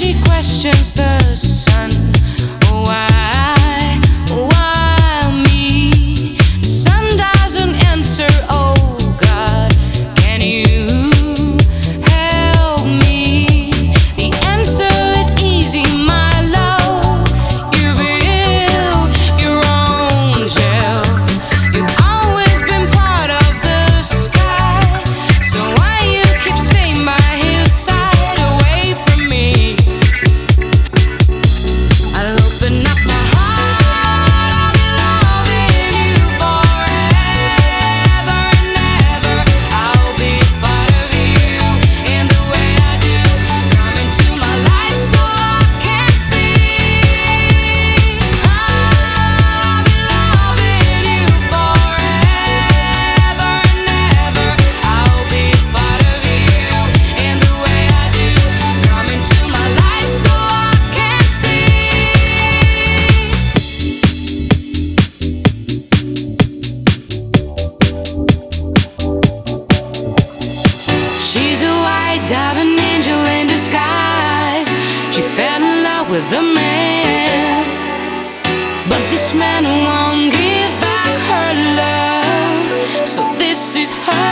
she questions the she fell in love with a man. But this man won't give back her love, so this is her.